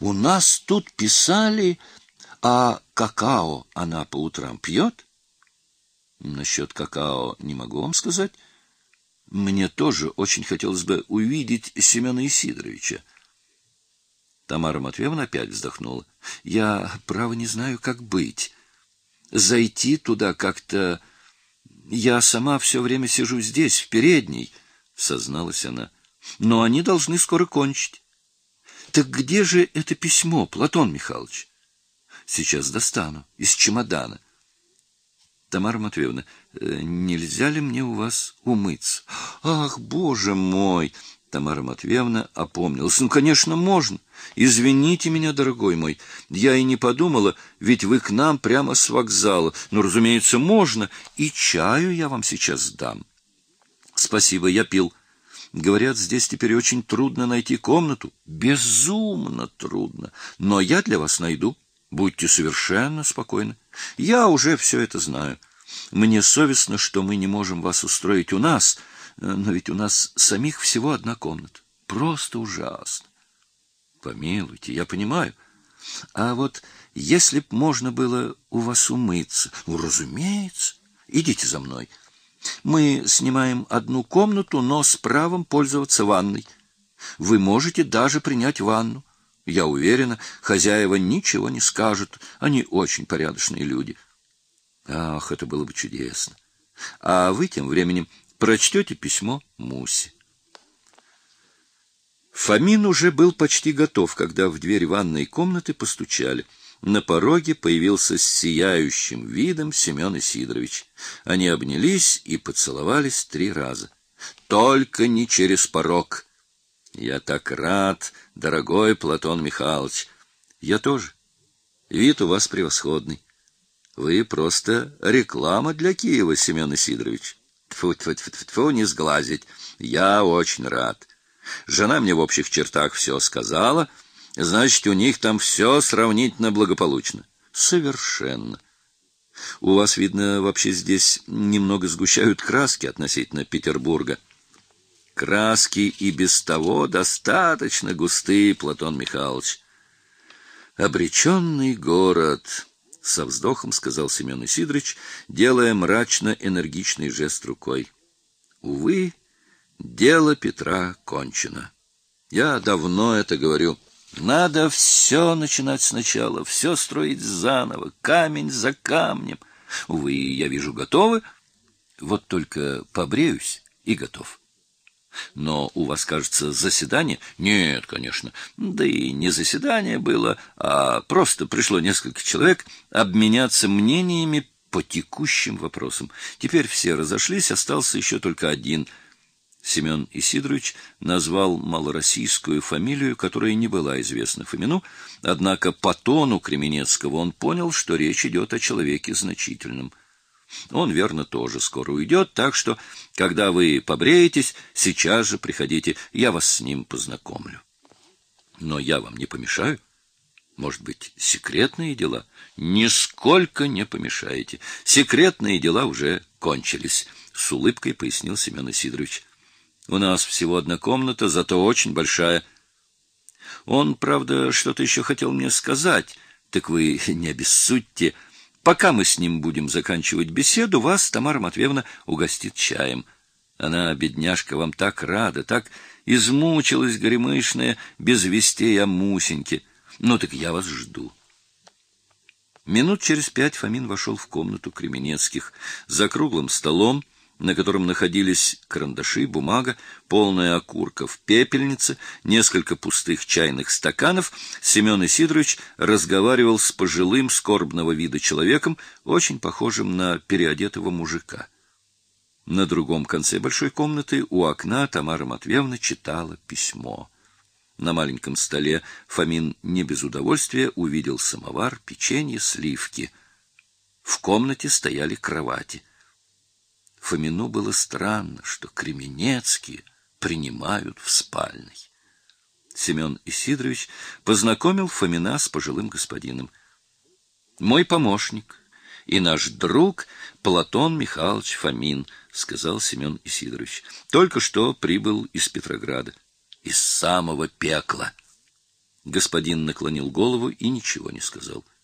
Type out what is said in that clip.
У нас тут писали, а какао она по утрам пьет? Насчет какао не могу вам сказать. Мне тоже очень хотелось бы увидеть Семена Исидоровича. Тамара Матвеевна опять вздохнула. Я, право, не знаю, как быть. Зайти туда как-то... Я сама все время сижу здесь, в передней, — созналась она. Но они должны скоро кончить. Так где же это письмо, Платон Михайлович? Сейчас достану, из чемодана. Тамара Матвеевна, э, нельзя ли мне у вас умыться? Ах, боже мой! Тамара Матвеевна опомнилась. Ну, конечно, можно. Извините меня, дорогой мой. Я и не подумала, ведь вы к нам прямо с вокзала. Ну, разумеется, можно. И чаю я вам сейчас дам. Спасибо, я пил. Говорят, здесь теперь очень трудно найти комнату. Безумно трудно. Но я для вас найду. Будьте совершенно спокойны. Я уже все это знаю. Мне совестно, что мы не можем вас устроить у нас, но ведь у нас самих всего одна комната. Просто ужасно. Помилуйте, я понимаю. А вот если б можно было у вас умыться, ну, разумеется, идите за мной. Мы снимаем одну комнату, но с правом пользоваться ванной. Вы можете даже принять ванну. Я уверена, хозяева ничего не скажут. Они очень порядочные люди. Ах, это было бы чудесно. А вы тем временем прочтете письмо Мусе. Фомин уже был почти готов, когда в дверь ванной комнаты постучали. На пороге появился с сияющим видом Семен Сидорович. Они обнялись и поцеловались три раза. Только не через порог. Я так рад, дорогой Платон Михайлович. Я тоже. Вид у вас превосходный. Вы просто реклама для Киева, Семен Сидорович. Тьфу-тьфу-тьфу, не сглазить. Я очень рад. Жена мне в общих чертах все сказала — Значит, у них там все сравнительно благополучно. Совершенно. У вас, видно, вообще здесь немного сгущают краски относительно Петербурга. Краски и без того достаточно густые, Платон Михайлович. Обреченный город, со вздохом сказал Семен Исидорович, делая мрачно энергичный жест рукой. Увы, дело Петра кончено. Я давно это говорю. Надо все начинать сначала, все строить заново, камень за камнем. Увы, я вижу, готовы. Вот только побреюсь и готов. Но у вас, кажется, заседание? Нет, конечно. Да и не заседание было, а просто пришло несколько человек обменяться мнениями по текущим вопросам. Теперь все разошлись, остался еще только один — Семен Исидорович назвал малороссийскую фамилию, которая не была известна Фомину, однако по тону Кременецкого он понял, что речь идет о человеке значительном. Он, верно, тоже скоро уйдет, так что, когда вы побреетесь, сейчас же приходите, я вас с ним познакомлю. Но я вам не помешаю. Может быть, секретные дела? Нисколько не помешаете. Секретные дела уже кончились, — с улыбкой пояснил Семен Сидорович. У нас всего одна комната, зато очень большая. Он, правда, что-то еще хотел мне сказать, так вы не обессудьте. Пока мы с ним будем заканчивать беседу, вас Тамара Матвеевна угостит чаем. Она, бедняжка, вам так рада, так измучилась горемышная без вестей о Мусеньке. Ну так я вас жду. Минут через пять Фомин вошел в комнату Кременецких. За круглым столом на котором находились карандаши, бумага, полная окурков, пепельница, несколько пустых чайных стаканов, Семен Исидорович разговаривал с пожилым скорбного вида человеком, очень похожим на переодетого мужика. На другом конце большой комнаты у окна Тамара Матвеевна читала письмо. На маленьком столе Фомин не без удовольствия увидел самовар, печенье, сливки. В комнате стояли кровати. Фомину было странно, что Кременецкие принимают в спальной. Семен Исидорович познакомил Фомина с пожилым господином. «Мой помощник и наш друг Платон Михайлович Фомин», — сказал Семен Исидорович. «Только что прибыл из Петрограда, из самого пекла». Господин наклонил голову и ничего не сказал. —